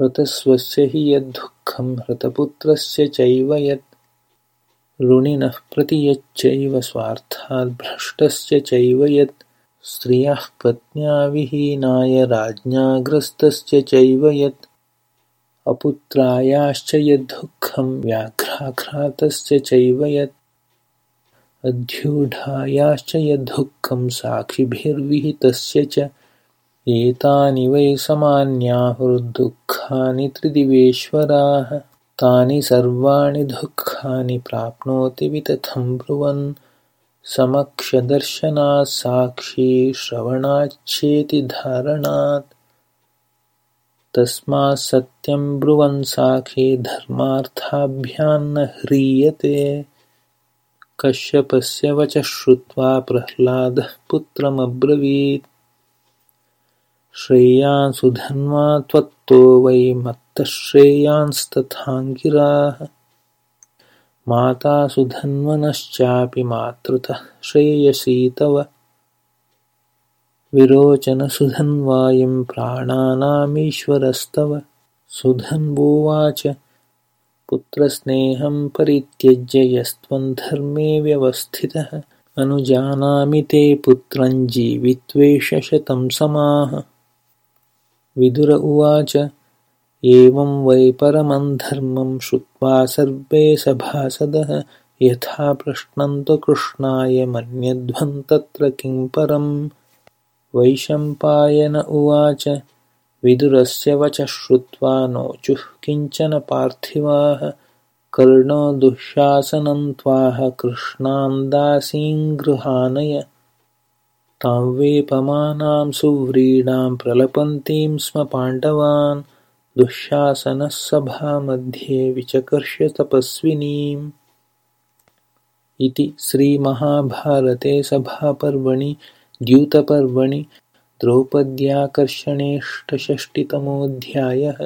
हृतस्वस्य हि यद्दुःखं हृतपुत्रस्य चैव यत् ऋणिनः प्रति यच्चैव स्वार्थाद्भ्रष्टस्य चैव यत् स्त्रियः पत्न्याविहीनाय राज्ञाग्रस्तस्य चैव यत् अपुत्रायाश्च यद्दुःखं व्याघ्राघातस्य चैव यत् अध्यूढायाश्च यद्दुःखं साक्षिभिर्विहितस्य च एतानि वै समान्याहुर्दुःखानि त्रिदिवेश्वराः तानि सर्वाणि दुःखानि प्राप्नोति वितथं ब्रुवन्। समक्षदर्शनात् साक्षी श्रवणाच्छेति धारणात्। तस्मात्सत्यं ब्रुवन् साक्षी धर्मार्थाभ्यान्न ह्रियते। कश्यपस्य वचः श्रुत्वा प्रह्लादः पुत्रमब्रवीत् श्रेयांसुधन्वा त्वत्तो वै मत्तः श्रेयांस्तथाङ्गिराः माता सुधन्वनश्चापि मातृतः श्रेयसी तव। विरोचनसुधन्वायं प्राणानामीश्वरस्तव। सुधन्वोवाच पुत्रस्नेहं परित्यज्य यस्त्वं धर्मे व्यवस्थितः। अनुजानामि ते पुत्रं जीवित्वेष शतं समाः विदुर उवाच एवं वै परमं धर्मं श्रुत्वा सर्वे सभासदः यथा प्रश्नन्तो कृष्णाय मन्यध्वं किं परं वैशम्पायन उवाच विदुरस्य वचः श्रुत्वा नोचुः किञ्चन पार्थिवाः कर्णो दुःशासनं त्वाह कृष्णान्दासीङ्गृहानय तां वेपमानां सुव्रीडां प्रलपन्तीं स्म पाण्डवान् दुःशासनः सभामध्ये विचकर्ष्य तपस्विनीम्। इति श्रीमहाभारते सभापर्वणि द्यूतपर्वणि द्रौपद्याकर्षणेष्टषष्टितमोऽध्यायः